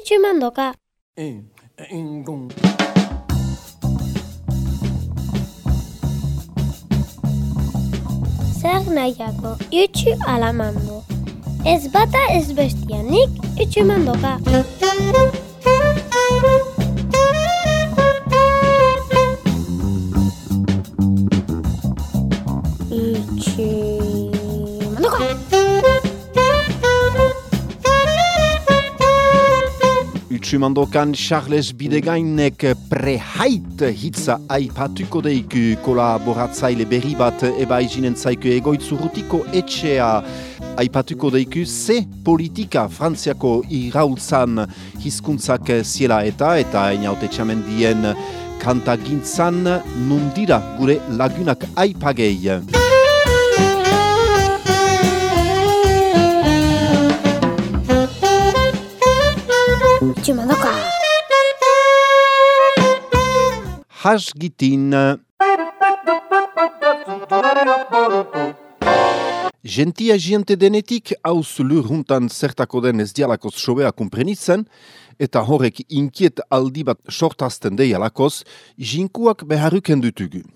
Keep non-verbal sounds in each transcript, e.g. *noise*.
utxu mandoka. E, ingun. Zer nahiako, utxu alamando. Ez bata ez bestianik utxu mandoka. Utsumandokan Charles Bidegainek prehait hitza aipatuko deiku kolaboratzaile berri bat eba izinen zaiku egoitzurutiko etxea aipatuko deiku ze politika frantziako iraultzan hizkuntzak ziela eta eta inaute txamendien kantagintzan nundira gure lagunak aipagei. Utxu mandoka. Hasgitin. Gentia gente denetik hauz lur juntan zertako den ez dialakoz sobea kumprenitzen, eta horrek inkiet aldi bat sortazten deialakoz, jinkuak beharruken dutugu.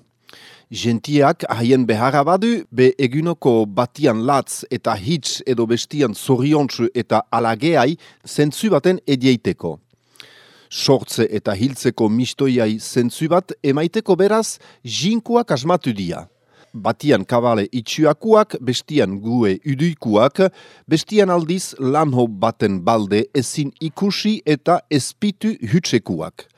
Gentiak haien beharra badu, be egunoko batian latz eta hitz edo bestian zoriontsu eta alageai zentzu baten edieiteko. Sortze eta hiltzeko mistoiai zentzu bat emaiteko beraz jinkuak asmatu dia. Batian kabale itxuakuak, bestian gue uduikuak, bestian aldiz lanho baten balde ezin ikusi eta espitu hutsekuak.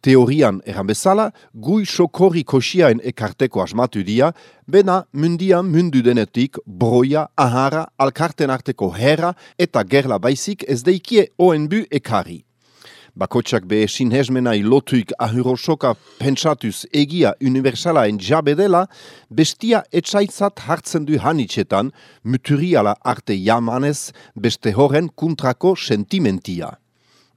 Teorian erran bezala, gui sokorri kosiaen ekarteko asmatu dia, bena mundian mundu denetik broia, ahara, alkarten arteko herra eta gerla baizik ez deikie ONB ekari. Bakotsak be sinhezmenai lotuik ahurosoka pentsatuz egia universalaen jabe dela, bestia etsaitzat hartzen du hanitxetan, muturiala arte jamanez, beste horren kuntrako sentimentia.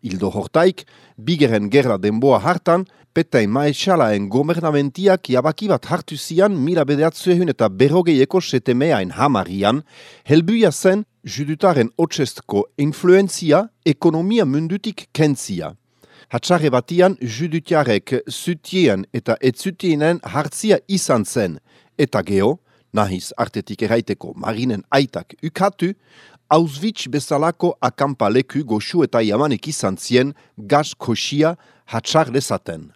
Ildo hortaik, bigeren gerla denboa hartan, petain maesalaen gobernamentiak jabaki bat hartu zian mila bedeatzuehun eta berrogeieko setemeain hamarian, helbuia zen judutaren otsestko influenzia ekonomia mundutik kentzia. Hatsarre batian judutiarek zutien eta etzutienen hartzia izan zen, eta geho, nahiz artetik eraiteko marinen aitak ukatu, Auschwitz bezalako akampa leku goxu eta jamanek izan zien gaz kosia hatxar dezaten.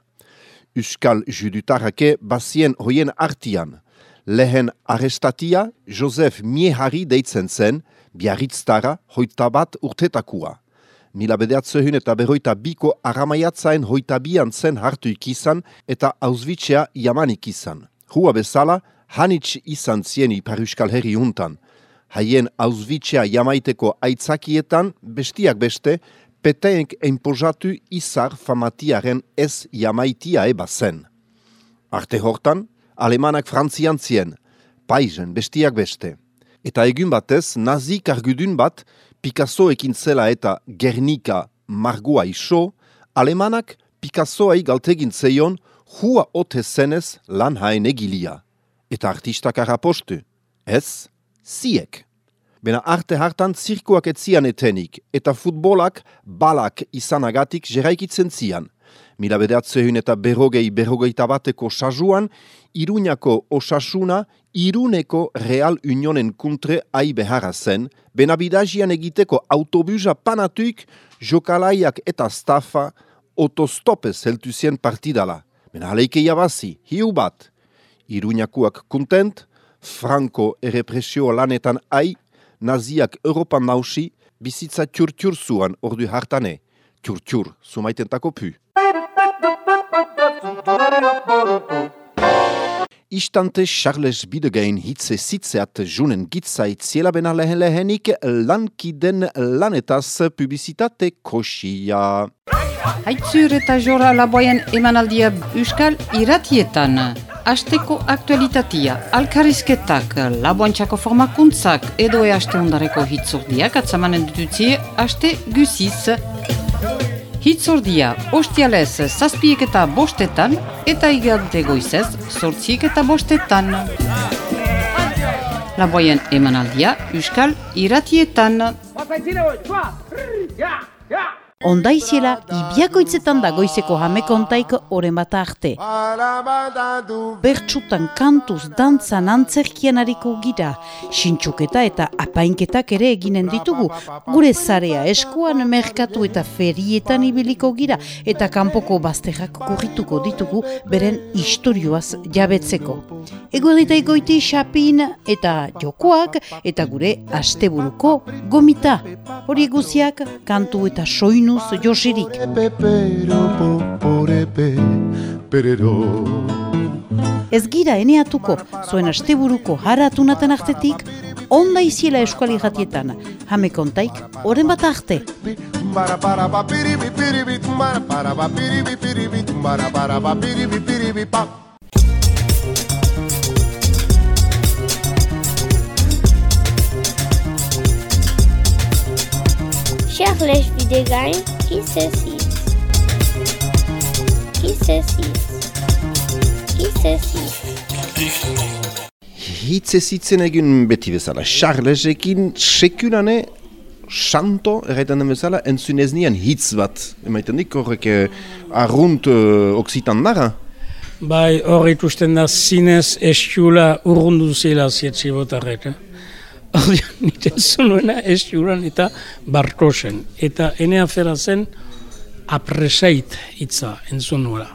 Euskal judutarake bazien hoien artian. Lehen arrestatia Josef Miehari deitzen zen, biarritztara hoita bat urtetakua. Mila bedeatzehun eta berroita biko aramaiatzaen hoita bian zen hartu ikizan eta Auschwitzea jamanik izan. Hua bezala, hanitz izan zien ipar Herri untan haien Auschwitzea jamaiteko aitzakietan, bestiak beste, peteenk enpozatu izar famatiaren ez jamaitia eba zen. Arte hortan, alemanak frantzian zien, paizen bestiak beste. Eta egun batez, nazik argudun bat, Picasso ekin zela eta Gernika margua iso, alemanak Picassoai galtegin zeion, hua ote zenez lan haen egilia. Eta artistak arapostu. Ez, ziek. Bena arte hartan zirkuak etzian etenik, eta futbolak balak izanagatik jeraikitzen zian. Mila bedeatzehun eta berrogei berrogeita bateko sajuan, Iruñako osasuna Iruneko Real Unionen kuntre ai beharra zen, bena bidazian egiteko autobusa panatuik jokalaiak eta staffa otostopez heltu zien partidala. Bena aleike jabazi, hiu bat. Iruñakuak kontent, Franco errepresio lanetan ai, naziak Europan nausi, bizitza txur-txur zuan ordu hartane. Txur-txur, sumaitentako pu. Istante Charles Bidegain hitze zitzeat junen gitzait ziela bena lehen lehenik lankiden lanetaz publizitate kosia. Haitzur eta jora laboien emanaldia euskal iratietan. Asteko aktualitatia, alkarizketak, laboantxako formakuntzak edo e aste ondareko hitzordiak atzamanen dututzi aste guziz. Hitzordia, ostialez zazpiek eta bostetan eta igante goizez sortziek eta bostetan. Laboien emanaldia euskal iratietan. Ondaiziela ibiakoitzetan da goizeko jamekontaik oren bat arte. Bertsutan kantuz dantzan antzerkian hariko gira, sintxuketa eta apainketak ere eginen ditugu, gure zarea eskuan merkatu eta ferietan ibiliko gira, eta kanpoko bazterrak korrituko ditugu beren istorioaz jabetzeko. Ego goiti xapin eta jokoak eta gure asteburuko gomita. Hori guziak kantu eta soinuz josirik. Ez gira eneatuko zuen asteburuko haratunaten artetik, onda iziela eskuali jatietan, jame kontaik, oren bat arte. Charles Videgain, qui c'est six Qui c'est six Qui c'est six Hitz ezitzen egin beti bezala. Charlesekin sekulane santo erraiten den bezala entzun ez nian hitz bat. Emaiten dik horrek eh, arrunt uh, oksitan nara. Bai, hor ikusten da zinez eskula urrundu zela zietzi botarrek. Eh? Ordean, *laughs* nite zunuena eskulan eta barkosen. Eta ene afera zen apresait hitza entzun nuela.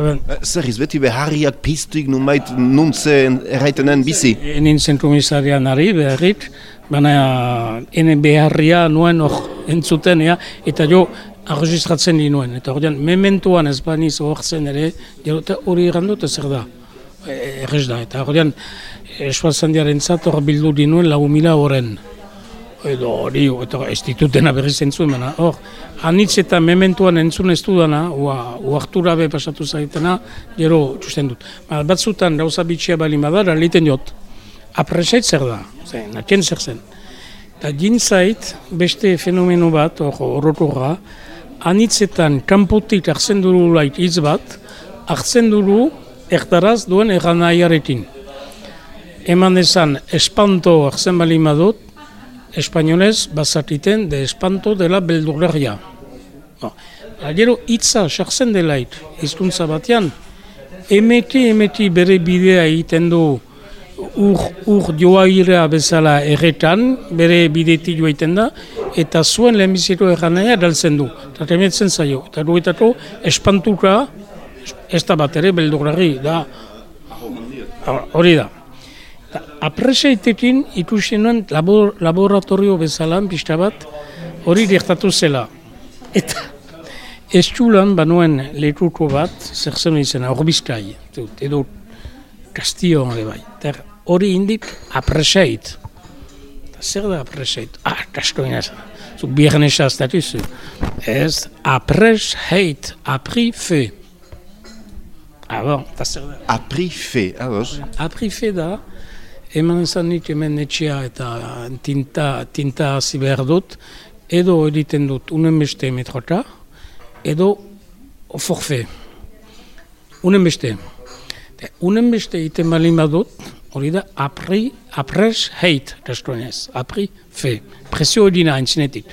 Eh, Zer iz beti beharriak piztuik numait nuntze erraitenen bizi. Enin zen komisarian ari beharrit, baina ene beharria nuen hor entzuten, ea, eta jo arregistratzen di nuen. Eta ordean, mementuan ez baniz horzen ere, gero eta hori errandut zer da. E, Errez da, eta ordean, esfalzandiaren zat hor bildu di nuen lau mila horren. Edo hori, eta ez ditutena berriz entzuen, hor, anitz eta mementuan entzun ez dudana, ua, uartura be pasatu zaitena, gero txusten dut. Ba, batzutan gauza bitxia bali badara, liten jot, apresait zer da, zen, natien zer zen. Eta gintzait, beste fenomeno bat, hor, orokorra, anitzetan kanpotik hartzen duru lait hitz bat, hartzen duru erdaraz duen erran. Eman esan, espanto hartzen bali madut, espainolez bazatiten de espanto dela beldurregia. Ba, Gero hitza sartzen delait, hizkuntza batean, emeti emeti bere bidea egiten du ur, ur joairea bezala erretan, bere bidetik joaiten da, eta zuen lehenbiziko erranea daltzen du. Eta temetzen zaio. Eta duetako espantuka, ez da bat ere beldurrari, da hori da. Apresaitekin ikusi nuen labor, laboratorio bezala, pista bat, hori gertatu zela. Eta estulan banuen lekuko bat, zer zen izena, horbizkai, edo Castillo ere bai. Eta hori indik apresait. Eta zer da apresait? Ah, kasko inaz. Zu birnesa statuzu. Ez, apresait, apri fe. Ah, bon, eta zer da? Apri fe, ados. Apri fe da, eman ezan nik hemen etxea eta tinta, tinta hasi behar dut, edo egiten dut unen beste metrota, edo forfe. Unen beste. Te, Unen beste egiten bali badut, hori da apri, apres heit, kastonez, apri fe. Presio edina entzinetik.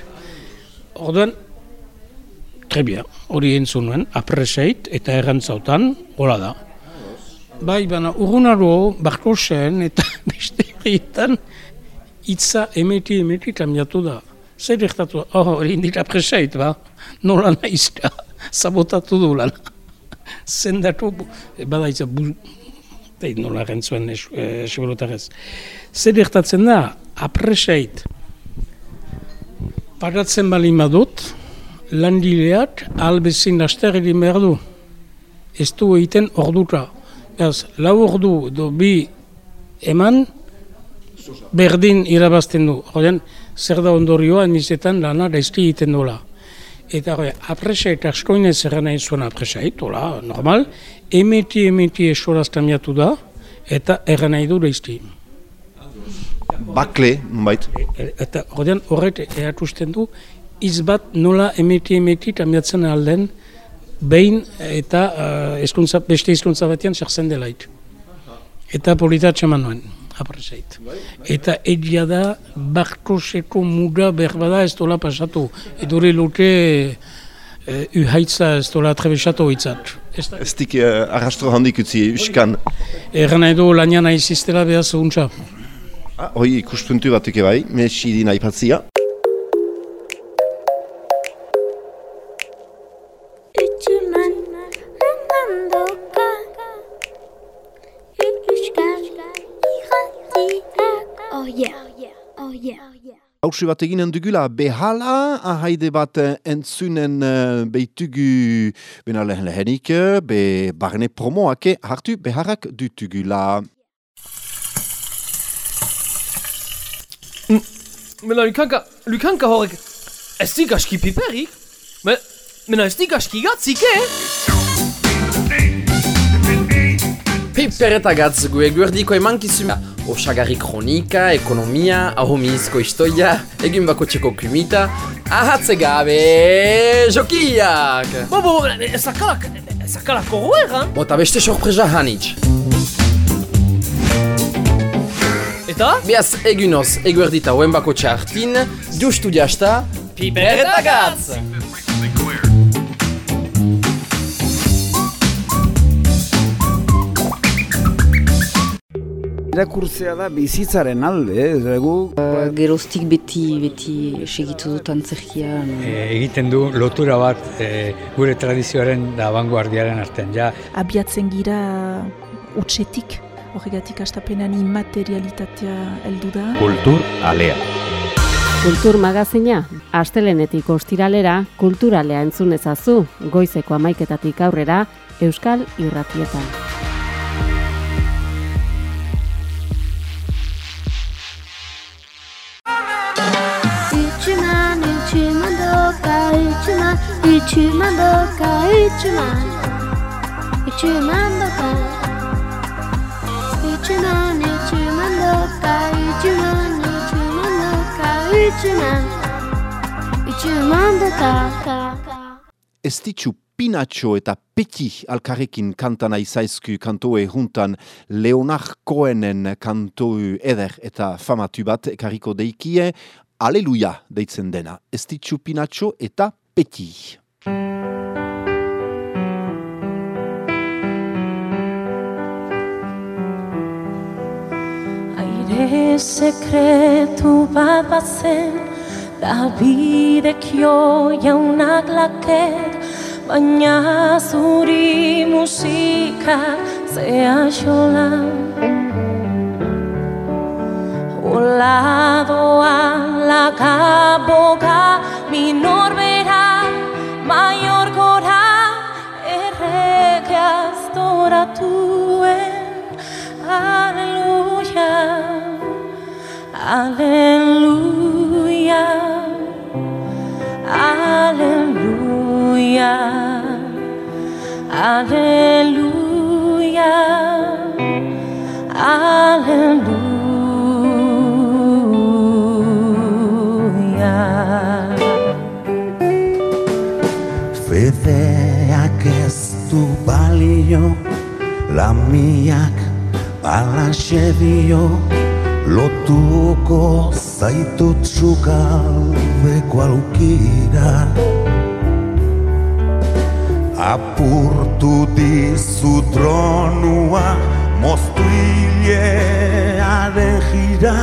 Orduan, Très bien, hori entzun nuen, apres heit, eta errantzautan, hola da. Bai, baina urgunaro, barkosen eta *laughs* beste herrietan hitza emeti emeti kambiatu da. Zer ektatu, oh, hori indik apresait, ba, nola naiz da, *laughs* sabotatu du lan. *laughs* Zendatu, e, bada itza, bu, tei, nola rentzuen esibolotarez. Zer ektatzen da, apresait, pagatzen bali madut, landileak albezin laster egin behar du. Ez du egiten orduta. Beraz, lau ordu do bi eman, berdin irabazten du. Horren, zer da ondorioa, emizetan lana gaizki egiten dola. Eta hori, apresait askoinez erran nahi zuen apresait, hola, normal, emeti emeti esoraz kambiatu da, eta erran nahi du gaizki. Bakle, nunbait. E- Eta horren horret eratusten du, hitz bat nola emeti emeti kambiatzen alden, behin eta uh, eskuntza, beste hizkuntza batean sartzen delaik. Eta polita txaman nuen. apreseit. Eta egia da, Bartoseko muda berbada ez dola pasatu. Edure lute uh, uhaitza ez dola atrebesatu hitzat. Ez dik uh, arrastro handik utzi uskan. Erran edo lanian aiziztela behaz untza. Ah, hoi ikuspuntu bat eke bai, mesi dina ipatzia. Hauze bat eginen dugula behala, ahaide bat eh, entzunen uh, beitugu bena lehen lehenik, eh, be barne promoake hartu beharrak dutugula. Mena Lukanka, Lukanka horrek, ez dik aski piperik? Me, mena ez dik aski gatzik, eh? Piper eta gatz gu eguerdiko emankizuna Osagarri kronika, ekonomia, ahomizko istoia, egin bako txeko kumita Ahatze gabe, jokiak! Bo, bo, zakalak, zakalak horroer, han? Bota beste sorpresa hanitz Eta? Beaz egunoz eguerdita hoen bako txartin, justu jasta Piper eta Irakurtzea da bizitzaren alde, ez dugu? Geroztik beti, beti segitu dut antzerkian. E, egiten du lotura bat e, gure tradizioaren da vanguardiaren artean. Ja, abiatzen gira utxetik, horregatik astapenan immaterialitatea heldu da. Kultur alea. Kultur magazina, astelenetik ostiralera, kulturalea entzun ezazu, goizeko amaiketatik aurrera, Euskal Irratietan. Ütümen doka Ütümen Ütümen doka Ütümen Ütümen doka Ez ditxu Pinatxo eta Peti alkarrekin kantana izaizku kantoe juntan Leonard Cohenen kantoe eder eta famatu bat ekarriko deikie Aleluia deitzen dena. Ez ditxu Pinatxo eta Peti. Sekretu bat bazen Davidek jo jaunak laket Baina zuri musika zea xolan Ola doa la kaboga minor bera Maior gora erreke astoratuen Aleluia, aleluia, aleluia, aleluia, aleluia. Fedeak ez du balio, lamiak alaxe dio, lotuko zaitut zukaldeko alukira. Apurtu dizu tronua, moztu hilearen jira,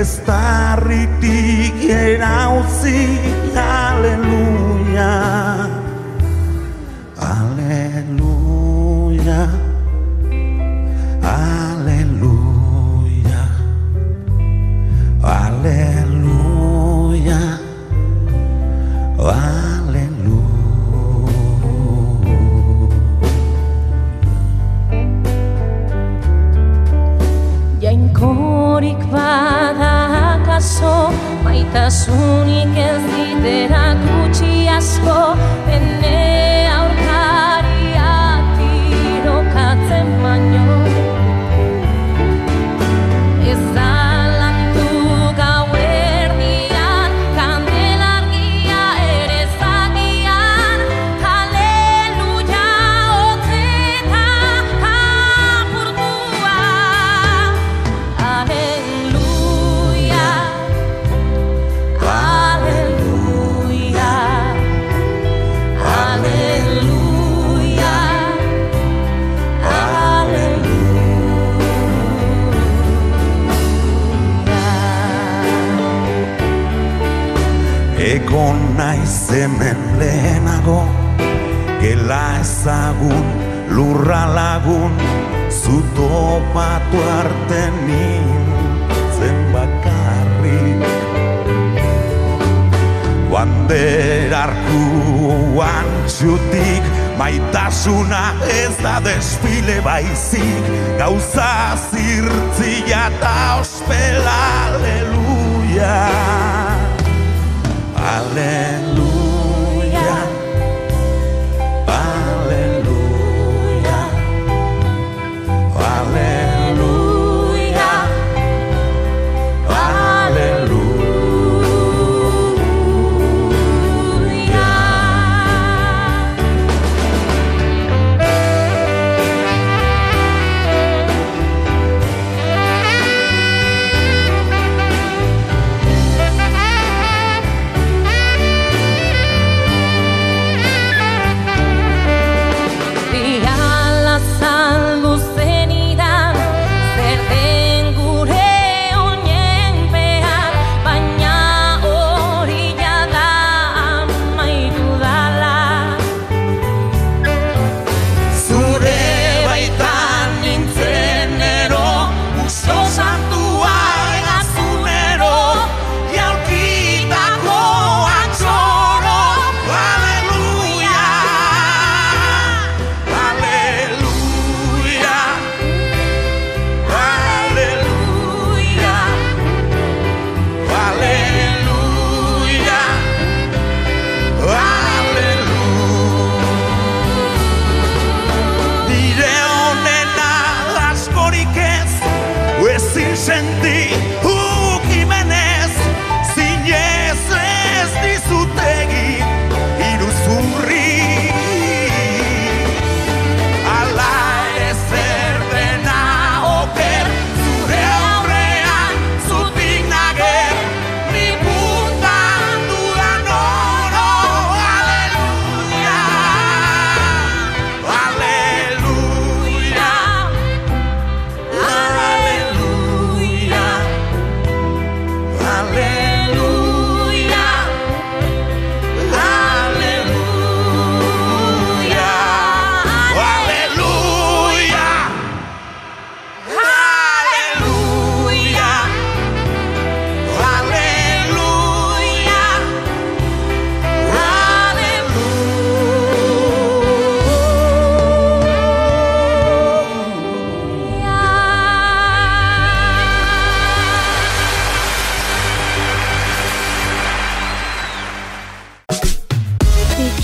ez tarritik erauzi, aleluia, Maitasunik ez ditera gutxi asko Ene egon naiz hemen lehenago. Gela ezagun, lurra lagun Zutopatu arte nintzen bakarrik Banderarkuan txutik Maitasuna ez da desfile baizik. Gauza zirtzia eta ospela Aleluia And.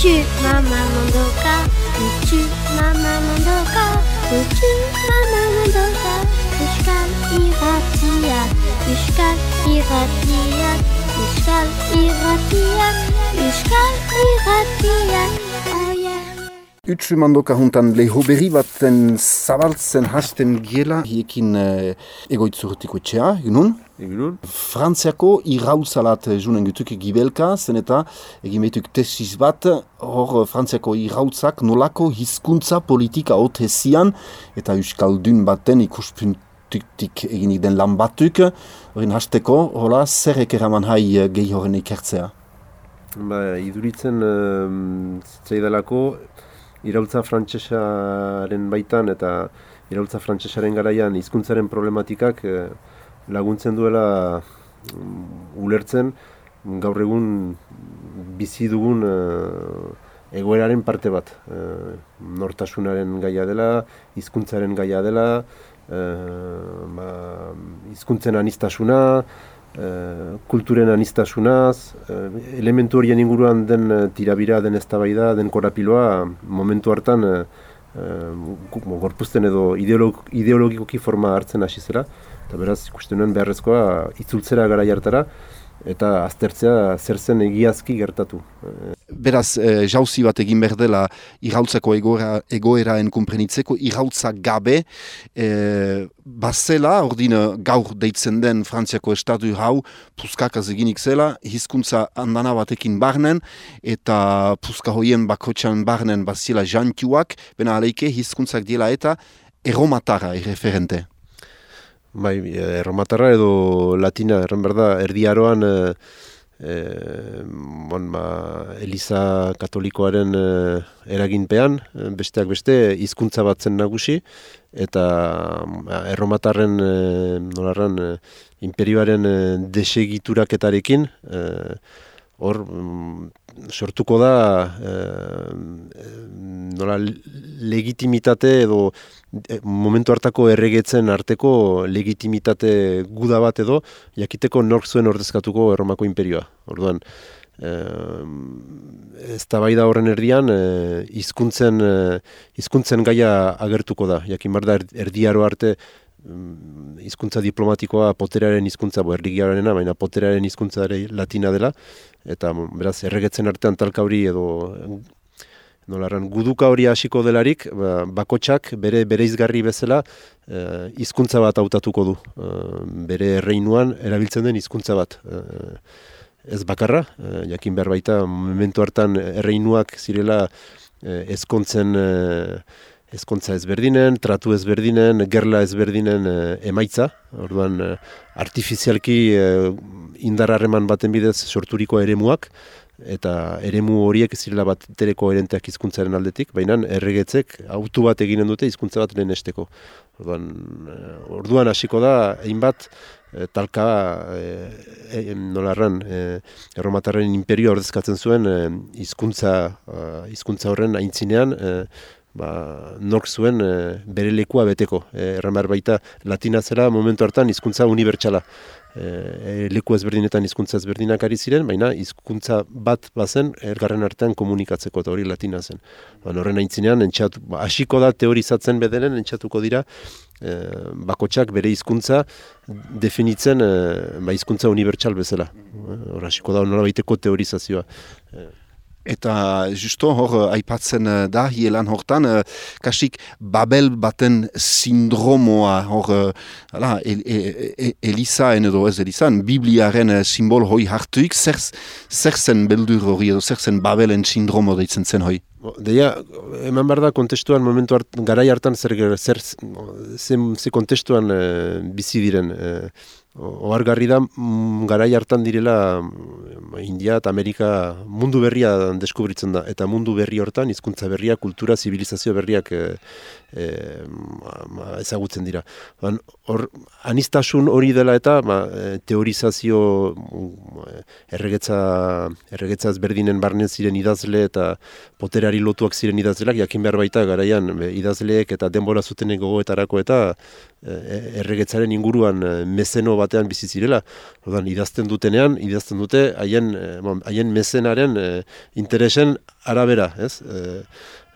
宙ママのどうか宇宙ママのどうか宇宙ママのどうか石川 irradiert Ich kann irradiert Ich kann irradiert Ich kann irradiert Utsu mandoka juntan leho berri baten zabaltzen hasten giela, hiekin eh, egoitzurtiko etxea, egunon? Egunon. Frantziako irauzalat junen gutuk gibelka, zen eta egin behituk tesis bat, hor eh, Frantziako irautzak nolako hizkuntza politika ote zian, eta euskaldun baten ikuspuntik egin den lan batuk, horren hasteko, hola, zer ekeraman hai eh, gehi horren ikertzea? Ba, iduritzen um, zitzaidalako iraultza frantsesaren baitan eta iraultza frantsesaren garaian hizkuntzaren problematikak eh, laguntzen duela mm, ulertzen gaur egun bizi dugun eh, egoeraren parte bat. Eh, nortasunaren gaia dela, hizkuntzaren gaia dela, eh, ba, hizkuntzen anistasuna, kulturen anistasunaz, eh, elementu horien inguruan den eh, tirabira, den eztabaida, den korapiloa momentu hartan eh, eh, gu- gorpuzten edo ideolog, ideologikoki forma hartzen hasi zera, eta beraz ikusten nuen beharrezkoa itzultzera gara hartara, eta aztertzea zer zen egiazki gertatu. Eh, Beraz, e, jauzi bat egin behar dela irautzako egoera, egoeraen kumprenitzeko, irautza gabe, e, bazela, ordin gaur deitzen den Frantziako estatu hau, puskakaz eginik zela, hizkuntza andana batekin barnen, eta puska hoien bakotxan barnen bazila jantuak, bena aleike hizkuntzak diela eta erromatara erreferente. Bai, erromatarra edo latina, erran behar da, erdiaroan eh, e, bon, ba, Eliza katolikoaren e, eraginpean, e, besteak beste hizkuntza bat zen nagusi, eta ba, erromatarren e, nolarran, e, imperioaren e, desegituraketarekin, e, hor mm, sortuko da e, nola legitimitate edo e, momentu hartako erregetzen arteko legitimitate guda bat edo jakiteko nork zuen ordezkatuko erromako imperioa. Orduan, ez da bai da horren erdian, e, izkuntzen, e, izkuntzen gaia agertuko da. Jakin bar da er, erdiaro arte hizkuntza diplomatikoa poterearen hizkuntza bo erdigiarena, baina poterearen hizkuntza latina dela. Eta beraz erregetzen artean talka hori edo nolarran guduka hori hasiko delarik ba, bakotsak bere bereizgarri bezala eh, hizkuntza bat hautatuko du. Eh, bere erreinuan erabiltzen den hizkuntza bat. Eh, ez bakarra eh, jakin behar baita momentu hartan erreinuak zirela eh, ezkontzen eh, ezkontza ezberdinen, tratu ezberdinen, gerla ezberdinen emaitza. Orduan, artifizialki e, indararreman baten bidez sorturiko eremuak, eta eremu horiek zirela bat tereko erenteak hizkuntzaren aldetik, baina erregetzek autu bat eginen dute hizkuntza bat lehen esteko. Orduan, orduan hasiko da, hainbat, e, talka e, e, nolarran e, erromatarren imperio ordezkatzen zuen hizkuntza hizkuntza horren aintzinean e, ba, nork zuen e, bere lekua beteko. E, erran behar baita latina zela momentu hartan hizkuntza unibertsala. E, leku ezberdinetan hizkuntza ezberdinak ari ziren, baina hizkuntza bat bazen ergarren artean komunikatzeko eta hori latina zen. Ba, horren aintzinean, entxatu, ba, hasiko da teorizatzen bedenen, entxatuko dira, e, bakotsak bere hizkuntza definitzen e, ba, hizkuntza unibertsal bezala. Hor hasiko da nola baiteko teorizazioa. E, Eta justo hor eh, aipatzen eh, da hielan hortan, uh, kasik Babel baten sindromoa hor, uh, el, e, Elisa edo ez Elisan, Bibliaren simbol hoi hartuik, zer, zer zen beldur hori edo zer zen Babelen sindromo deitzen zen hoi? Deia, eman behar da kontestuan momentu hart, garai hartan zer, zer, zer, kontestuan bizi diren. Oargarri da, mm, garai hartan direla mm, India eta Amerika mundu berria deskubritzen da. Eta mundu berri hortan, hizkuntza berria, kultura, zibilizazio berriak e, e, ma, ezagutzen dira. Ban, or, anistasun hori dela eta ma, e, teorizazio mm, erregetza, erregetza ezberdinen barnen ziren idazle eta poterari lotuak ziren idazleak, jakin behar baita garaian idazleek eta denbora zuten gogoetarako eta e, erregetzaren inguruan mezeno batean bizi zirela. Ordan idazten dutenean, idazten dute haien eh, haien mezenaren interesen arabera, ez? E,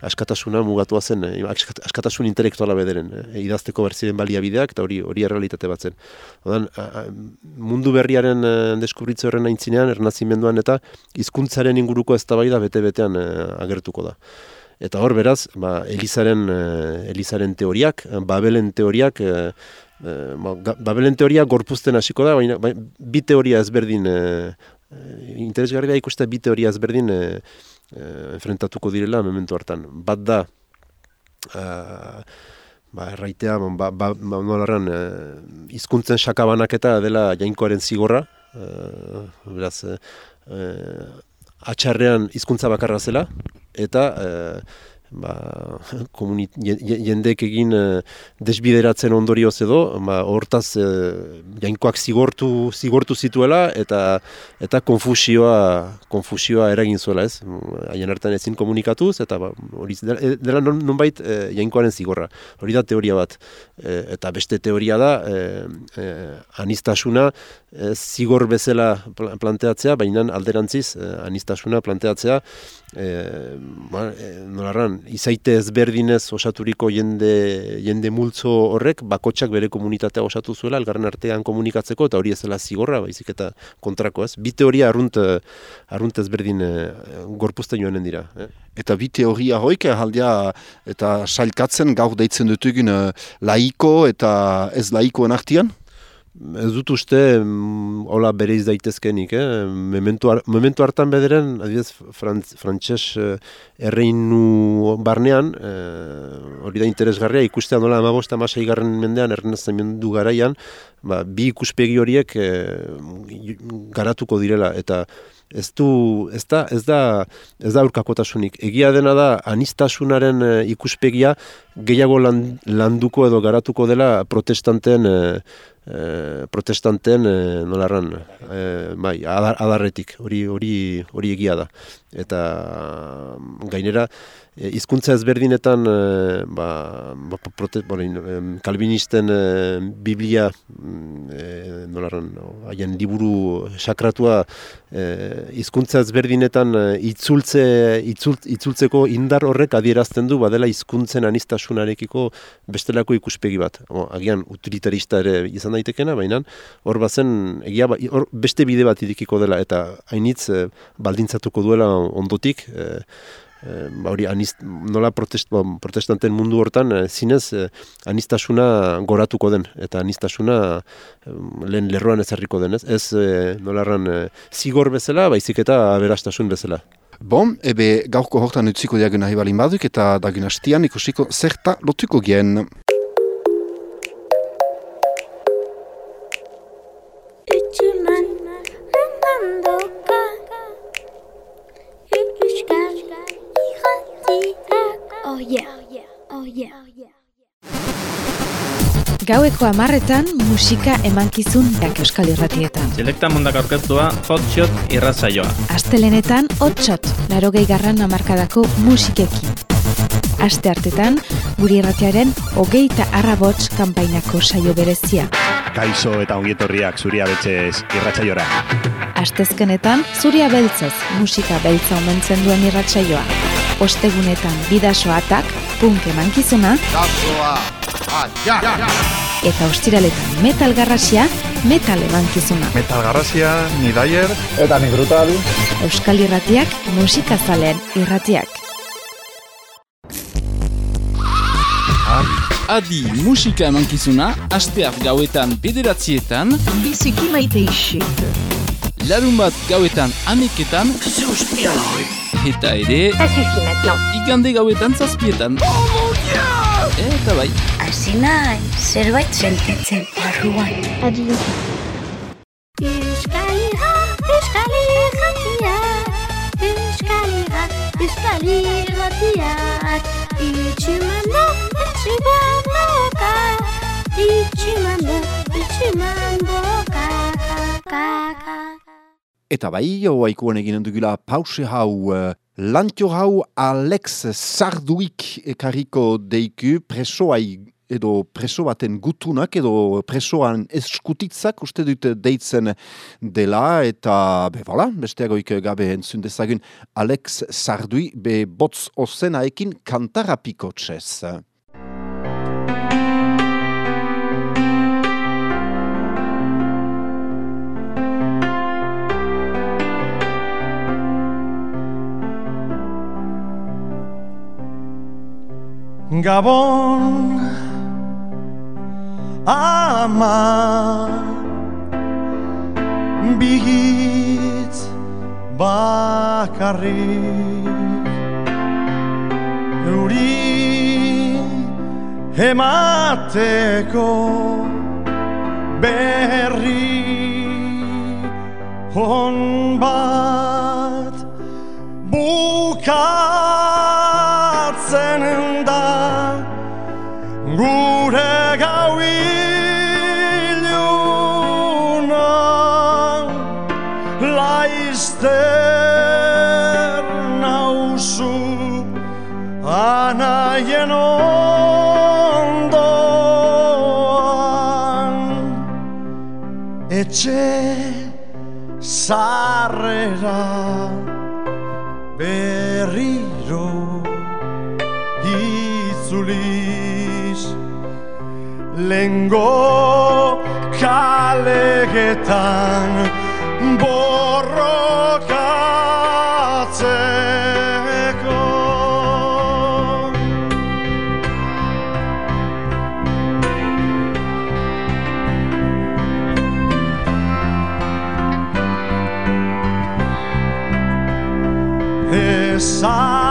askatasuna mugatua zen, askatasun intelektuala bederen, e, idazteko berziren baliabideak eta hori hori errealitate bat zen. Ordan mundu berriaren e, deskubritze horren aintzinean, ernazimenduan eta hizkuntzaren inguruko eztabaida bete-betean agertuko da. Eta hor beraz, ba, Elizaren, Elizaren teoriak, Babelen teoriak, e, babelen teoria gorpuzten hasiko da, baina bai, bi teoria ezberdin, e, interesgarri da ikuste bi teoria ezberdin e, e, enfrentatuko direla momentu hartan. Bat da, e, ba, erraitea, ba, ba, ba, nolaran, e, izkuntzen sakabanaketa dela jainkoaren zigorra, e, beraz, e, atxarrean hizkuntza bakarra zela, eta ba, jendek egin uh, desbideratzen ondorioz edo, ba, hortaz uh, jainkoak zigortu, zigortu zituela eta eta konfusioa, konfusioa eragin zuela ez, haien hartan ezin komunikatuz, eta ba, hori dela nonbait non uh, jainkoaren zigorra, hori da teoria bat, eta beste teoria da, uh, uh, anistasuna zigor bezala planteatzea, baina alderantziz, uh, anistasuna planteatzea, e, ba, e, nolarran, izaite ezberdinez osaturiko jende, jende multzo horrek, bakotsak bere komunitatea osatu zuela, elgarren artean komunikatzeko, eta hori ez dela zigorra, baizik eta kontrako ez. Bi teoria arrunt, arrunt ezberdin e, gorpuzte joanen dira. Eh? Eta bi teoria hoik, haldia eta sailkatzen gaur deitzen dutugun laiko eta ez laikoen artian? Ez dut uste mm, hola bere daitezkenik, eh? Memento, memento hartan bederen, adibidez, frantz, frantxez eh, erreinu barnean, eh, hori da interesgarria, ikustea nola amabosta amasei garren mendean, errenazimendu garaian, ba, bi ikuspegi horiek eh, garatuko direla, eta ez du, ez da, ez da, ez da aurkakotasunik. Egia dena da, anistasunaren eh, ikuspegia gehiago lan, landuko edo garatuko dela protestanten eh, eh, protestanten eh, nolarran eh, bai, adar, adarretik, hori hori hori egia da. Eta mm, gainera hizkuntza ezberdinetan eh, ba, ba, prote, bueno, em, kalvinisten eh, Biblia mm, eh, nolarran no, haien liburu sakratua eh, hizkuntza ezberdinetan eh, itzultze, itzult, itzultzeko indar horrek adierazten du badela hizkuntzen anistasunarekiko bestelako ikuspegi bat. O, agian utilitarista ere izan daitekena, baina hor bazen egia ba, hor beste bide bat irikiko dela eta hainitz eh, baldintzatuko duela ondotik eh, eh, ba hori anist, nola protest, ba, protestanten mundu hortan eh, zinez eh, anistasuna goratuko den eta anistasuna eh, lehen lerroan ezarriko den, ez? Ez nolarran zigor bezala, baizik eta aberastasun bezala. Bon, ebe gaurko hortan utziko diagun nahi balin baduk eta dagun hastian ikusiko zerta lotuko gen. oh yeah Gaueko amarretan musika emankizun dak euskal irratietan. Selekta mundak aurkeztua hotshot irratsaioa. Astelenetan hotshot, larogei garran amarkadako musikekin. Aste hartetan, guri irratiaren hogeita arrabots kanpainako saio berezia. Kaixo eta ongietorriak zuria betxez irratsaiora. Astezkenetan, zuria beltzez, musika beltza omentzen duen irratsaioa. Ostegunetan bidaso atak, punk emankizuna, eta ostiraletan metal garrasia, metal emankizuna. Metal Garrasia, ni Dyer. Eta ni Brutal. Euskal irratiak, musikazaleen irratiak. Adi musika emankizuna, astear gauetan bederatzietan, Biziki maite isik. larun bat gauetan aneketan, eta ere, igande gauetan zazpietan. Eta bai, Hasi nahi, zerbait sentitzen barruan. Adi Euskal irra, Euskal irratia Euskal irra, Euskal irratiak Itxumando, itxumandoka Eta bai, oaikoan eginen dugula pause hau, uh, lantio hau Alex Sarduik ekarriko deiku presoai edo preso baten gutunak edo presoan eskutitzak uste dut deitzen dela eta be voilà, besteagoik gabe entzun dezagun Alex Sardui be botz ozenaekin kantarapikotsez. Gabon ama bihitz bakarrik. Euri emateko berri hon bat bukatzen da gure gau iluna laizter nauzu anaien ondoan etxe zarrera lengo kalegetan borrokatzeko. Esan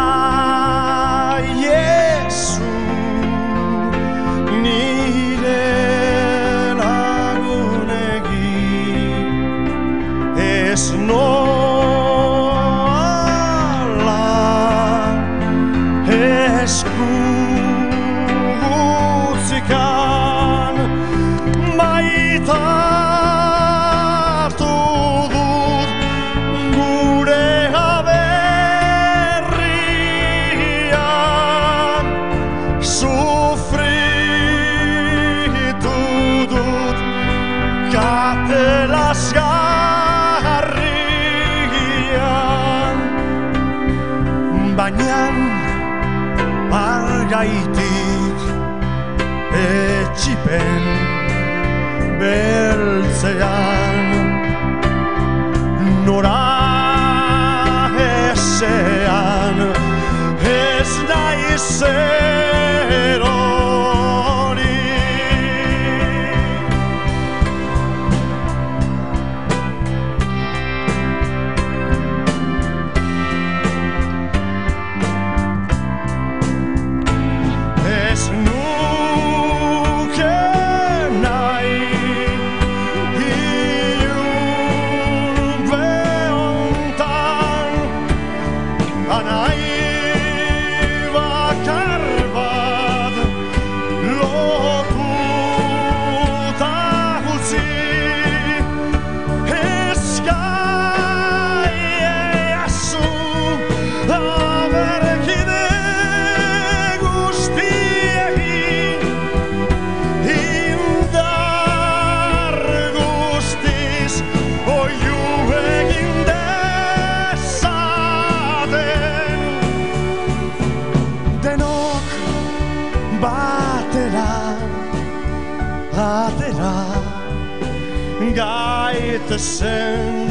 the sun.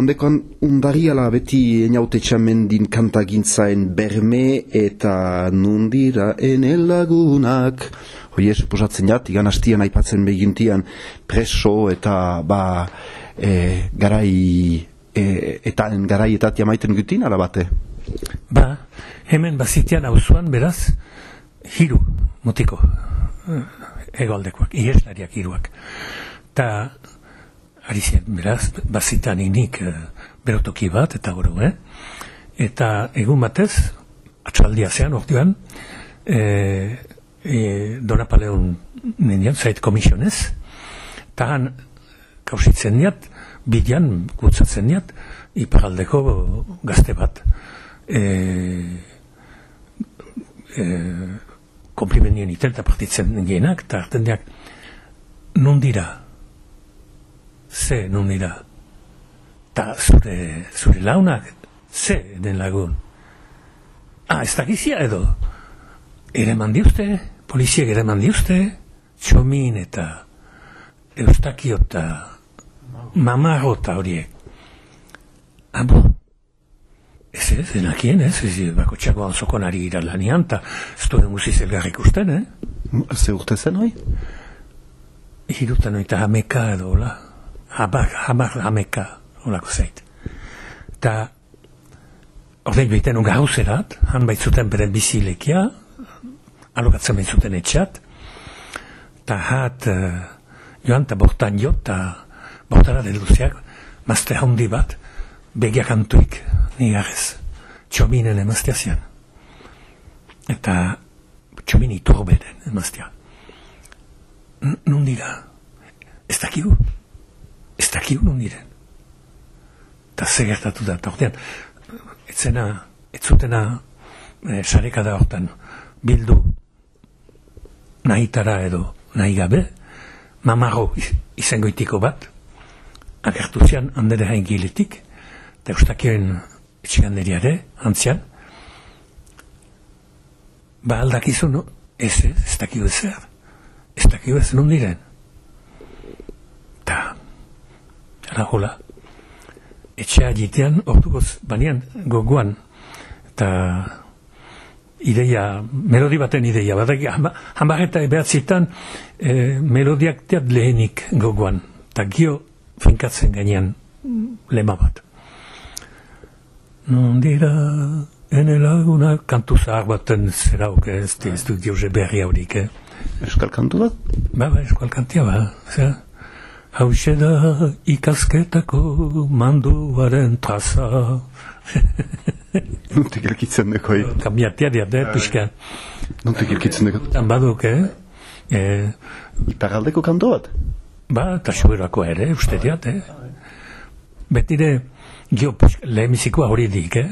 Utsumandekoan undariala beti enautetxa mendin kantagintzaen berme eta nundira enelagunak. Hoi suposatzen jat, igan hastian aipatzen begintian preso eta ba e, garai e, eta garai eta maiten gutin ala bate. Ba, hemen bazitian auzuan beraz, hiru mutiko, eh, egaldekoak, ieslariak hiruak. Ta, ari ziren, beraz, bazitan inik eh, berotoki bat, eta gero, eh? Eta egun batez, atxaldia zean, orduan, eh, eh, Dona Paleon nendian, zait komisionez, eta han, kausitzen diat, bidian, gutzatzen diat, iparaldeko gazte bat. E, e, komplimendien iten eta partitzen genak, eta hartzen diak, non dira? Ze, non dira? Ta zure, zure launak, ze den lagun? Ah, ez dakizia edo? Ere mandiuzte, poliziek ere mandiuzte, txomin eta eustakio eta mamaro eta horiek. Abo, ez ez, denakien, ez, ez, bako txako anzokon ari gira lanian, eta ez duen guziz elgarrik usten, eh? Ze urte zen hoi? Hirutan oita hameka edo, hola, hamar, hamar hameka, holako zait. Eta, ordein behiten unga hauzerat, han baitzuten beren bizilekia, alokatzen baitzuten etxat, eta hat, uh, joan eta bortan jo, eta bortara deluziak, mazte handi bat, begiak antuik, nigarez, txominen emaztea zian. Eta txomin iturberen emaztea. Nun dira? Ez dakigu? Ez dakigu nun diren? Eta ze gertatu da, eta ordean, etzena, etzutena, e, sareka da hortan, bildu nahitara edo nahi gabe, mamago iz- izangoitiko bat, agertu zian handere hain giletik, eta ustakioen etxiganderiare, antzian, ba aldakizu, no? Ez, ez, ez dakiu ezer. Ez dakiu ez non diren. Ta, ara hola, etxea jitean, ordukoz, banean, gogoan, eta ideia, melodi baten ideia, badak, hamar eta behatzitan e, melodiak teat lehenik gogoan, eta gio finkatzen gainean lema bat. Non dira, ene laguna, kantu zahar baten zera, ok, ez, ez du dioze berri haurik, eh? Euskal kantu bat? Ba, ba, euskal kantia, ba, zera. Hauxe da ikasketako manduaren traza. *laughs* Nuntik elkitzen deko, eh? Kambiatia diat, eh, pixka. Nuntik elkitzen deko? Tan baduk, eh? eh Iparaldeko kanto bat? Ba, eta soberako ere, uste diat, eh? Betire, gio, pixka, lehemizikoa hori dik, eh?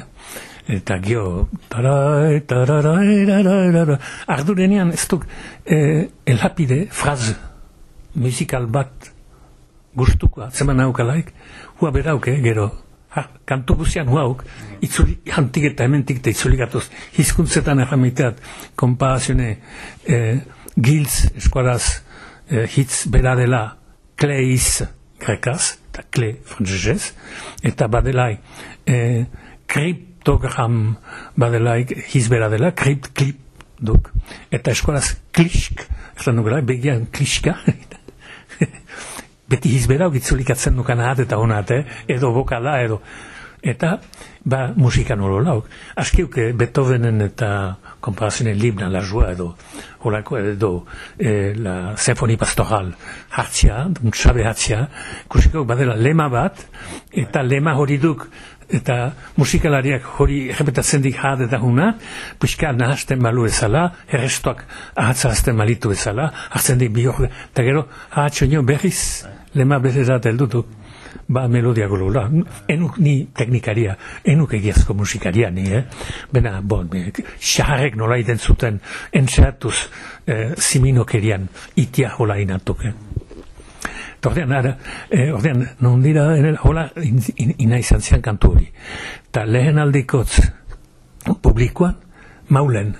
Eta gio, tarai, tararai, tararai, ardurenean ez duk, eh, elapide, fraz, musikal bat, gustukoa, zeman naukalaik, hua berauk, eh, gero, ha, kantu guzian huauk, itzuli, hantik eta hementik eta itzuli gatoz, hizkuntzetan erramiteat, komparazione, eh, giltz, eskuaraz, eh, hitz bera dela, kleiz, grekaz, eta kle, frantzesez, eta badelai, eh, kriptogram badelaik, hitz bera dela, kript, klip, duk, eta eskuaraz, klisk, eta nukela, begian kliska, *laughs* beti hizbera gitzulikatzen nukan ahat eta honat, eh? edo bokala, edo. Eta, ba, musikan holo lauk. Askiuk, eh, Beethovenen eta komparazioen libna la joa edo, holako edo, eh, la sinfoni pastoral hartzia, xabe hartzia, kusiko badela lema bat, eta lema hori duk, eta musikalariak hori errepetatzen dik jade eta huna, pixka nahazten balu ezala, errestoak ahatza azten malitu ezala, hartzen dik biok, eta gero, ahatxo berriz, lema bezetat heldutu, ba melodia golola, enuk ni teknikaria, enuk egiazko musikaria ni, eh? Bena, bon, me, xaharek nola iten zuten, entxeatuz, eh, siminokerian, itia hola inatuk, eh? Ordean, ara, eh, ordean, non dira, enel, hola in, in, ina izan zian kantu hori. Ta lehen aldikotz, publikoan, maulen,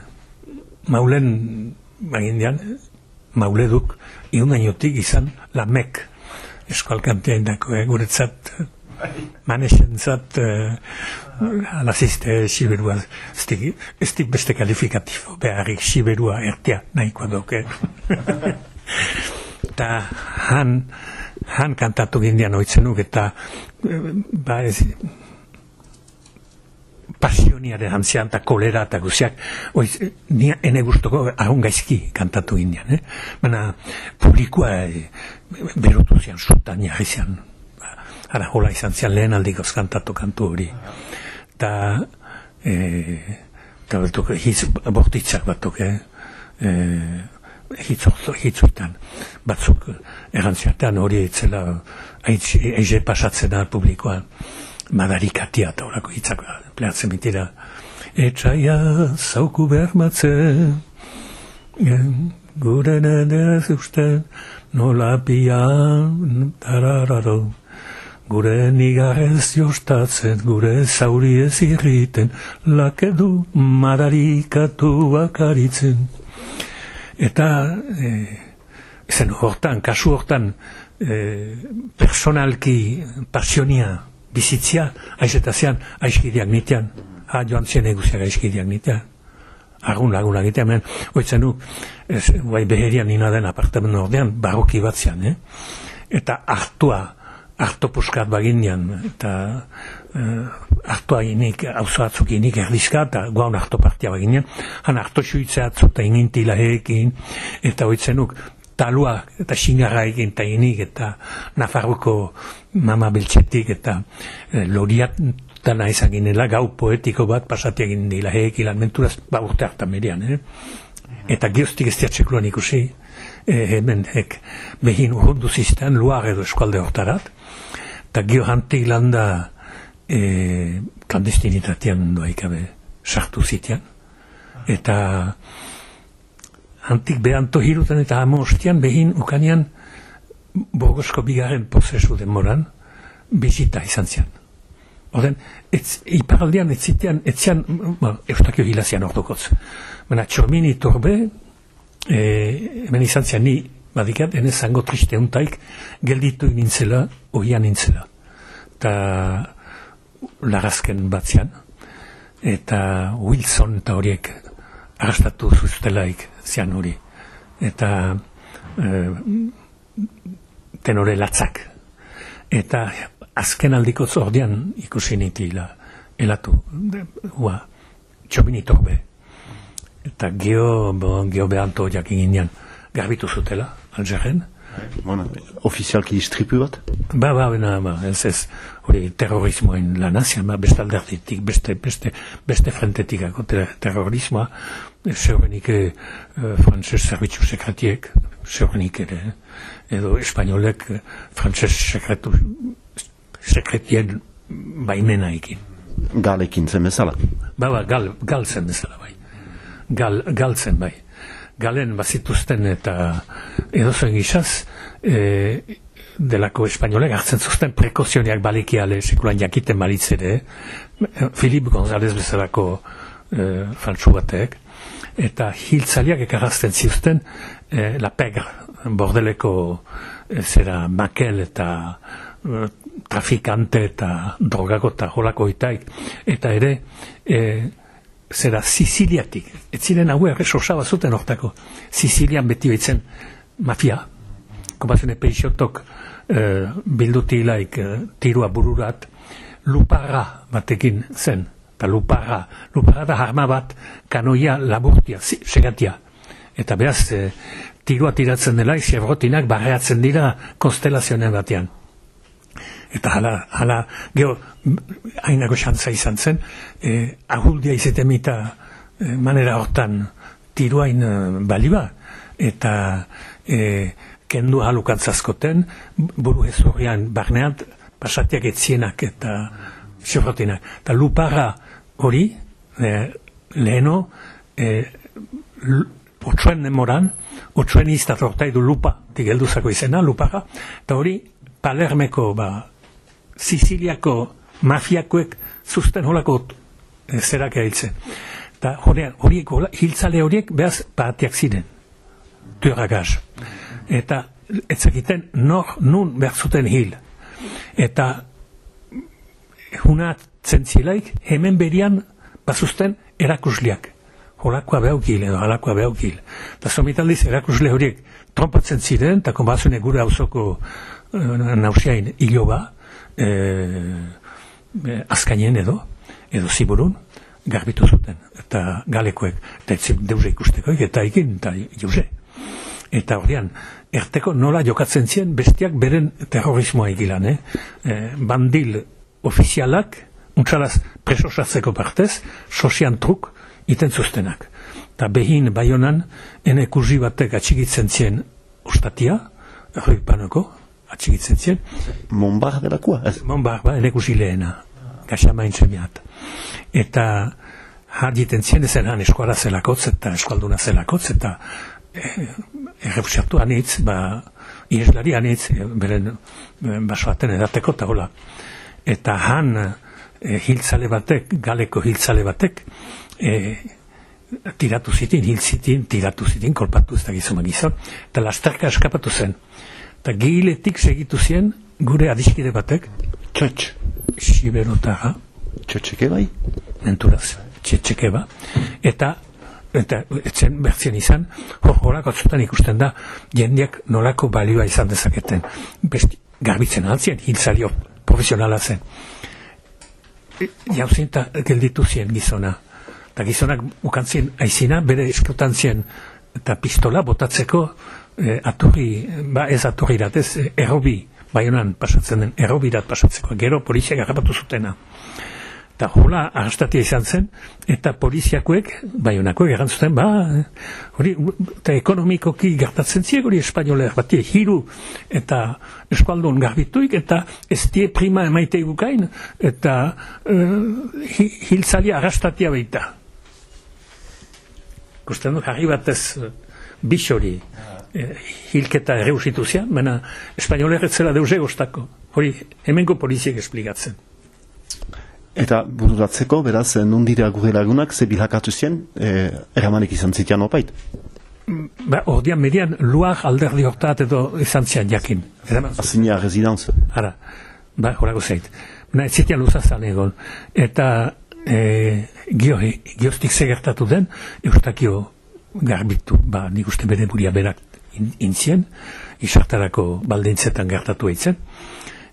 maulen, bagindian, mauleduk, iunainotik izan, la mek, eskualkantea indako, eh, guretzat, manesen zat, eh, alaziste siberua, ez dik beste kalifikatifo, beharrik siberua ertea nahikoa doke. *laughs* Eta han, han kantatu gindian oitzenuk, eta eh, ba ez, pasioniaren antzian eta kolera eta guziak, oiz, nia ene guztoko ahon gaizki kantatu indian, eh? Baina publikoa e, berotu zian, sutan jarri zian, ba, ara hola izan zian lehen aldikoz kantatu kantu hori. Ta, e, eta beltuk, hitz, bortitzak batuk, eh? E, hitzuetan batzuk erantziatean hori etzela eize pasatzen da publikoan madarikatia eta horako hitzak pleatzen bitira. Etxaia zauku bermatzen gure nendea zeusten nola pian tarararo. Gure nigarez jostatzen gure zauri ez irriten lakedu madarikatu bakaritzen. Eta e, zen hortan, kasu hortan e, personalki pasionia bizitzia, aizetazean aizkideak nitean, ha joan zien eguziak aizkideak nitean, agun lagun egitean, men, oitzen du, ez, bai beherian nina den apartamen ordean, barroki batzean, eh? eta hartua, hartopuskat baginean, eta uh, hartua inik, hauzo atzuk inik erdizka, eta guaun harto partia baginean, han harto suitze atzu, eta ininti laheekin, eta oitzenuk, talua eta xingarra egin eta inik, eta Nafarroko mama beltxetik, eta eh, loriat dana izan ginela, gau poetiko bat pasatia egin dila, heek ilan menturaz, ba urte hartan merian, eh? Eta gioztik ez diatxekulan ikusi, eh, hemen, hek, behin urrundu ziztean, luar edo eskualde hortarat, eta gio hantik landa e, klandestinitatean doaikabe sartu zitean. Eta hantik behanto hirutan eta amostian behin ukanean bogosko bigarren prozesu demoran bizita izan zian. Oden, etz, iparaldean ez zitean, ez zian, ba, eustakio hilazian ordokotz. Baina txormini torbe, e, hemen izan zian ni badikat, ene zango triste untaik, gelditu nintzela, oian nintzela. Ta larazken batzian, eta Wilson eta horiek arrastatu zuztelaik zian hori. Eta eh, tenore latzak. Eta azken aldiko zordian ikusi nitila elatu. De, hua, txobinitok be. Eta geho, bo, geho behanto jakin ginean garbitu zutela, alzaren. Bueno, ofizialki istripu bat? Ba, ba, bena, ba, ez ez, hori terrorismoen lanazian, ba, beste alderditik, beste, beste, beste frentetikako ter terrorismoa, zeurenik eh, frantzes zerbitzu sekretiek, zeurenik ere, eh, edo espainolek eh, frantzes sekretu, sekretien baimena ekin. Galekin zen bezala? Ba, ba, gal, gal zen bezala, bai. Gal, gal zen, bai. Galen bazituzten eta edo zuen gizaz, e, delako espainolek hartzen zuzten prekozioniak balikiale sekulan jakiten balitzere, Filip González bezalako e, faltsu batek, eta hiltzaliak ekarrazten zizten e, La Pegre, bordeleko e, zera makel eta e, trafikante eta drogako eta jolako itaik, eta ere e, zera Siciliatik, ez ziren hau errez osaba zuten hortako, Sicilian beti behitzen mafia, kompazen epeixotok e, bildutilaik e, tirua bururat, luparra batekin zen, eta luparra, luparra da harma bat, kanoia laburtia, zi, segatia. Eta behaz, e, tirua tiratzen dela, xebrotinak barreatzen dira konstelazionen batean. Eta hala, hala, geho, hainako xantza izan zen, e, ahuldia izetemita e, manera hortan tiruain e, baliba, eta e, kendu halukantzazkoten, buru ezurrian barnean, pasatiak etzienak eta xefrotinak. Eta luparra hori, e, leheno, e, otsuen demoran, otsuen iztat hortaidu lupa, tigelduzako izena, luparra, eta hori, Palermeko, ba, Siciliako mafiakoek zuzten holako e, zerak ehiltzen. Eta horiek, hiltzale horiek behaz patiak ziren. Tueragaz. Eta etzakiten nor nun behar hil. Eta hunatzen zilaik hemen berian bazuzten erakusliak. Holakoa behaukil edo halakoa behaukil. Eta somitaldiz erakusle horiek trompatzen ziren, eta konbazune gure hauzoko uh, nausiain hilo ba, e, e, azkainen edo, edo ziburun, garbitu zuten, eta galekoek, eta etzim deuze ikusteko, eta ikin, eta jauze. Eta horrean, erteko nola jokatzen zien bestiak beren terrorismoa egilan, eh? E, bandil ofizialak, untsalaz presosatzeko partez, sosian truk, iten zuztenak. Eta behin baionan, ene kurzi batek atxigitzen zien ustatia, erroik panoko, atxigitzen zien. Monbar delakoa? Ez? Monbar, ba, enekusi lehena, gaxamain zemiat. Eta haditen zien ezen han eskuala zelakotz eta eskualduna zelakotz eta errefusiatu anitz, ba, ieslari anitz, eh, beren eh, basoaten edateko eta hola. Eta han eh, hiltzale batek, galeko hiltzale batek, eh, tiratu zitin, hil zitin, tiratu zitin, kolpatu ez da gizuma gizon, eta lasterka eskapatu zen. Eta gehiletik segitu zien, gure adiskide batek, txotx, siberotara, txotxeke bai, menturaz, txotxeke ba, eta eta etzen bertzen izan, hor horako atzutan ikusten da, jendeak nolako balioa izan dezaketen. Besti, garbitzen altzien, hiltzalio profesionala zen. E, Jauzin eta gelditu zien gizona. Eta gizonak ukantzien aizina, bere eskutan zien, eta pistola botatzeko eh, aturri, ba ez aturrirat, ez eh, errobi, baionan pasatzen den, errobirat pasatzeko, gero poliziak agapatu zutena. Eta jola arrastatia izan zen, eta poliziakoek, baionakoek erantzuten, ba, eh, hori, eta ekonomikoki gertatzen ziek hori espainoleak, bat hiru eta eskualdun garbituik, eta ez die prima emaite gukain, eta uh, hiltzalia arrastatia baita. Gusten dut, jarri batez, bixori, eh, hilketa erreusitu zian, baina espainoleak ez zela deuze gostako. Hori, hemengo poliziek esplikatzen. Eta bururatzeko, beraz, nundira gure lagunak, ze bilakatu zien, eh, eramanek izan zitean opait. Ba, ordian median, luar alderdi hortat edo izan zian jakin. Azinia rezidanz. Ara, ba, horako zeit. Na, ez zitean luzazan egon. Eta e, gio, e, gioztik zegertatu den, eustakio garbitu, ba, nik uste bere buria berak in, intzien, isartarako baldintzetan gertatu eitzen,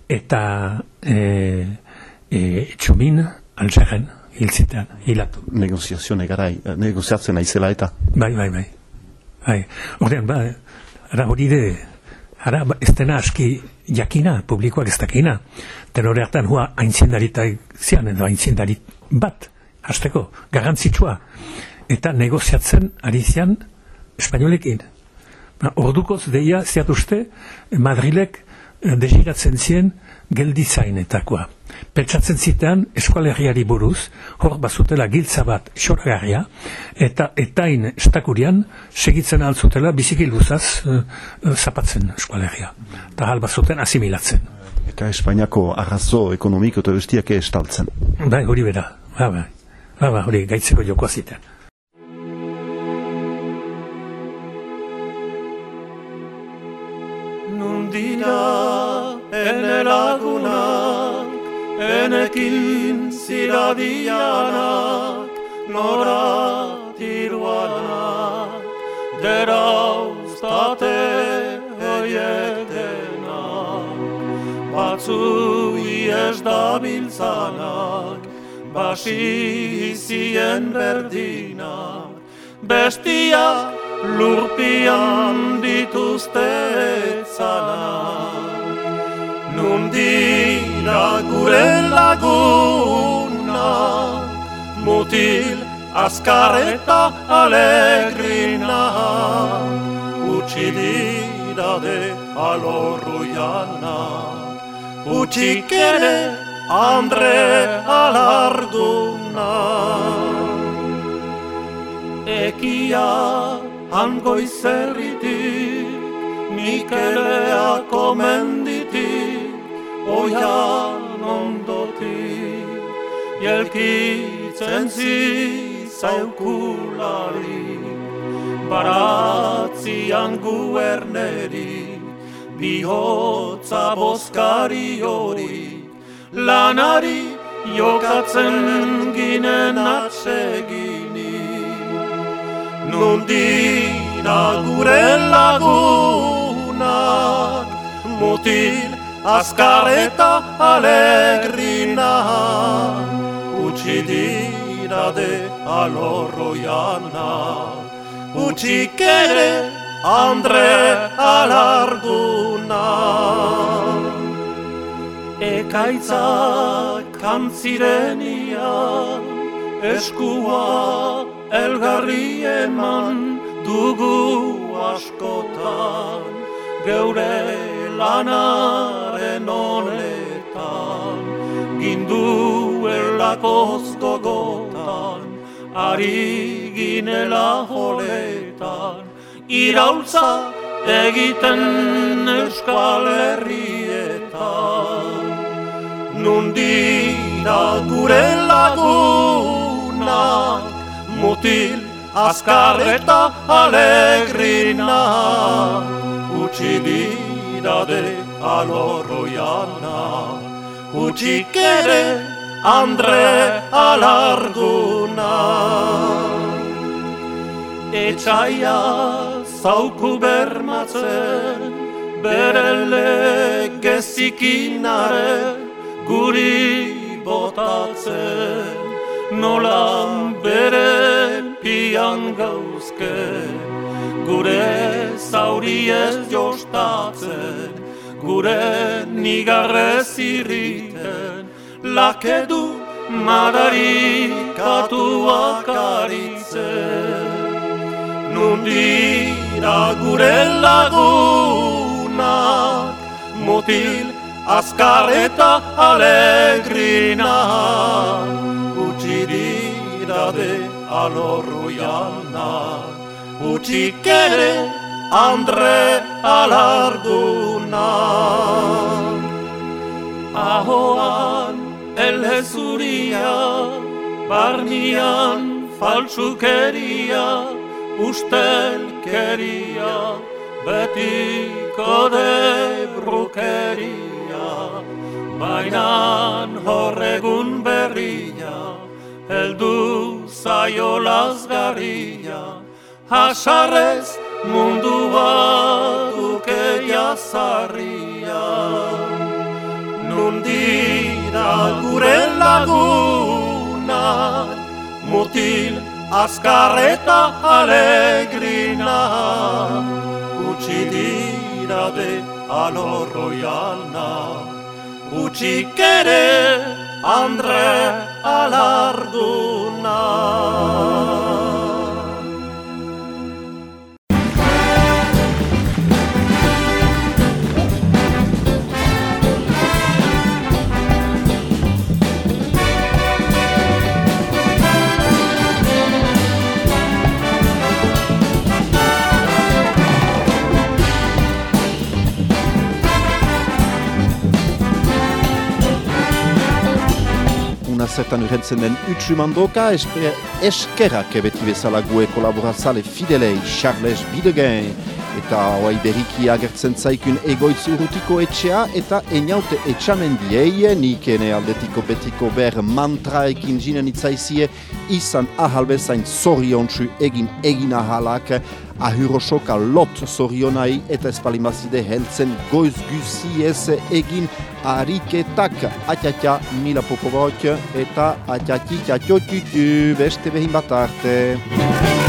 eta e, e, txumin alzaren hiltzetan, hilatu. Negoziazio negarai, negoziatzen aizela eta. Bai, bai, bai. Bai, ordean, ba, ara hori de, ara ba, ez dena aski jakina, publikoak ez dakina. Tenore hartan hua aintzindarita zian, edo aintzindarit bat, hasteko, garrantzitsua. Eta negoziatzen ari zian espainolekin. Ba, ordukoz deia ziatuzte Madrilek eh, desiratzen zien gelditzainetakoa. Pentsatzen zitean eskualerriari buruz, hor bazutela giltza bat xoragarria, eta etain estakurian segitzen altzutela biziki luzaz uh, uh, zapatzen eskualerria. Eta hal bazuten asimilatzen. Eta Espainiako arrazo ekonomiko eta bestiak estaltzen. Bai, hori bera. Ba, ba. Ba, ba, hori gaitzeko jokoa ziten. Nundira ene enekin ziradianak, nora tiruanak, derauztate hoietenak, batzu ies dabiltzanak, basizien berdinak, bestiak lurpian dituzte etzanak. Nundira gure lagunak, mutil azkar eta alegrina, utzi dira de alorruiana, utzik ere Andre alarduna. Ekia angoizerritik, Mikelea komenditik, oian ondotik, jelkitzen zizaukulari, baratzian guerneri, bihotza boskari hori, lanari jokatzen ginen atsegini. Nundira gure lagunak, mutil azkar eta alegrina, utzi dira de alorroiana, utzik ere Andre alarguna. Ekaitzak kantzirenia, eskua elgarri eman dugu askotan, geure lanaren honetan, gindu erlakoz gogotan, ari ginela holetan, iraultza egiten euskal herrietan. Nundira gure laguna, mutil azkar eta alegrina, utzi de alorroiana, utzik ere Andre alarguna. Etxaia zauku bermatzen, bere legezikinare guri botatzen, nola bere pian gauzke, gure zauri ez jostatzen, gure nigarrez irriten, lakedu madarikatuak aritzen. Nundira gure lagunak, mutil azkar eta alegrina, utzi dira de alorruiana, utzik ere Andre alarguna. Ahoan elhezuria, barnian faltsukeria, ustelkeria, betiko de brukeria, bainan horregun berria, heldu zaio lazgarria, hasarrez mundu baduke jazarria. Nundira gure laguna, mutil azkar eta alegrina, utzi dira de alorroialna, utzik ere Andre alarduna. Zertan urrentzen den utsu mandoka, eskerrak beti bezala gue kolaborazale fidelei Charles Bidegen eta hoai berriki agertzen zaikun egoitz urrutiko etxea eta eniaute etxamendiei nik ene aldetiko betiko ber mantraekin jinen itzaizie izan ahalbezain zoriontsu egin egin ahalak ahurosoka lot zorionai eta espalimazide heltzen goiz guziez egin ariketak atxatxa mila poporok eta atxatxi txatxotxutu beste behin bat arte.